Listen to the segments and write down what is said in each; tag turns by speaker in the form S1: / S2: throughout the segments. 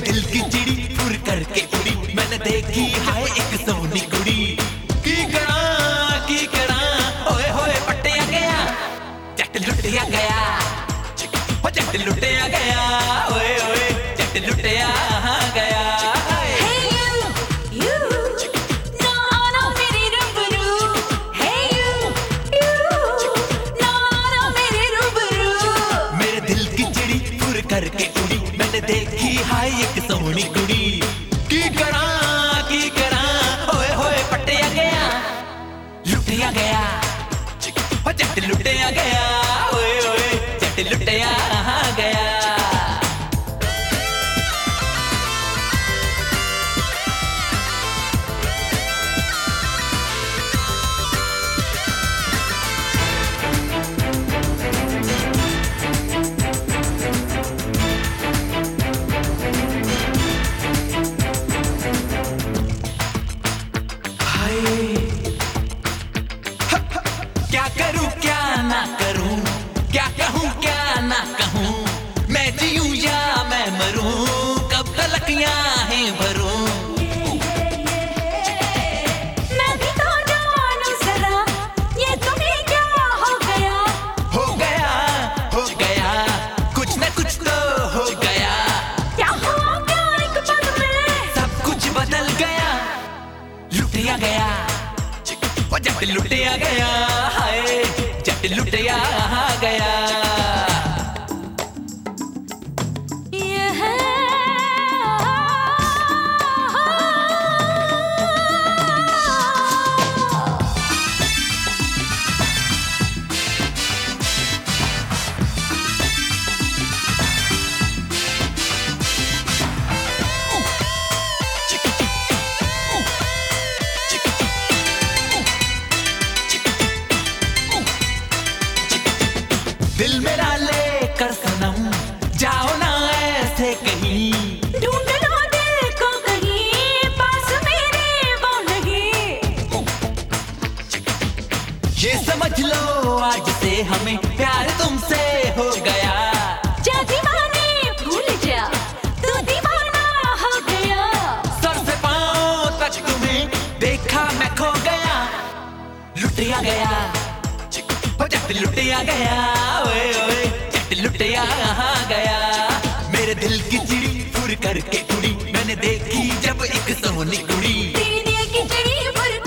S1: दिल की चिड़ी फुर करके उड़ी। मैंने देखी हाय एक सोनी कुड़ी। देखी हाय एक सोनी कुड़ी की करा की करा होए होए पटिया गया लुटिया गया चट लुटिया गया होए ओए जट ना करूँ? क्या कहूँ क्या ना कहूँ? मैं जीऊं या मैं मरूं? कब तलक है भरूं?
S2: मैं भी तो जानूं जरा, ये तुम्हें क्या हो गया?
S1: हो गया हो गया। कुछ न कुछ तो हो गया।
S2: क्या हुआ क्या एक पल में?
S1: सब कुछ बदल गया। लुटिया गया। लुटिया जट लुटिया गया दिल मेरा लेकर सनम जाओ ना ऐसे कहीं
S2: ढूंढ लो दिल को कहीं, पास मेरे वो नहीं।
S1: ये समझ लो आज से हमें प्यार तुमसे हो गया
S2: जा दीवाने भूल जा, तू दीवाना हो गया।
S1: सर से पाँव तक तुम्हें देखा मैं खो गया लुटिया गया ओ जट लुटिया गया ओए ओए जट लुटिया गया? मेरे दिल की चिड़ी फुर करके उड़ी मैंने देखी जब एक सोनी कुड़ी
S2: तेरे दिल की चिड़ी भर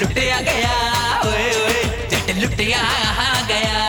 S2: लुटिया गया
S1: ओए ओए जट लुटिया गया।